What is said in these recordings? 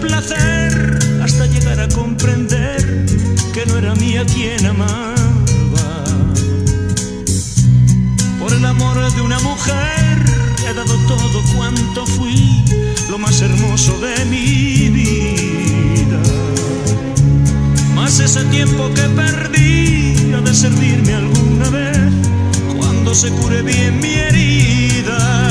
placer hasta llegar a comprender que no era mía quien amaba. Por el amor de una mujer he dado todo cuanto fui, lo más hermoso de mi vida. Más ese tiempo que perdí ha de servirme alguna vez cuando se cure bien mi herida.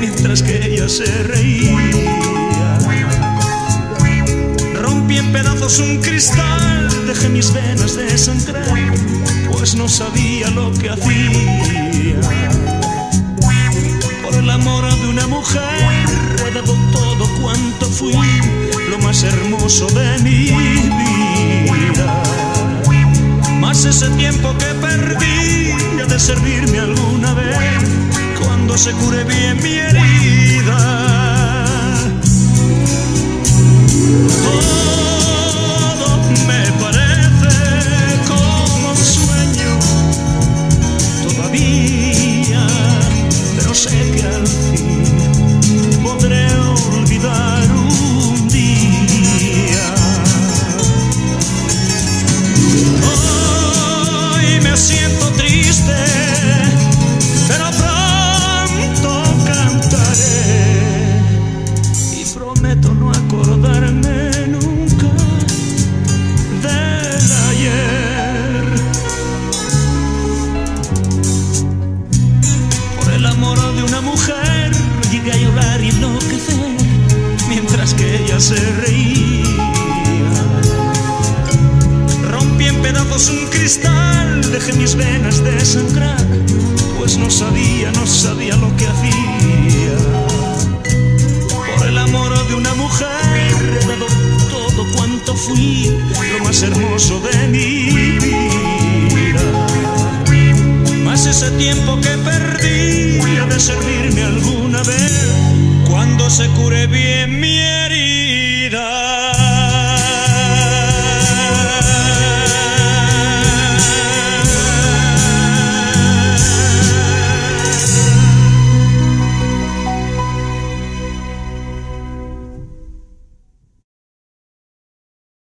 Mientras que ella se reía. Rompí en pedazos un cristal, dejé mis venas de sangrar, pues no sabía lo que hacía. Por el amor de una mujer he dado todo cuanto fui, lo más hermoso de mi vida. Más ese tiempo que perdí ha de servirme alguna vez cuando se cure bien mi herida. A llorar y enloquecer mientras que ella se reía. Rompí en pedazos un cristal, dejé mis venas de sangrar, pues no sabía, no sabía lo que hacía. Por el amor de una mujer he dado todo cuanto fui, lo más hermoso de mi vida. Más ese tiempo que perdí ha de servirme alguna vez se cure bien mi herida.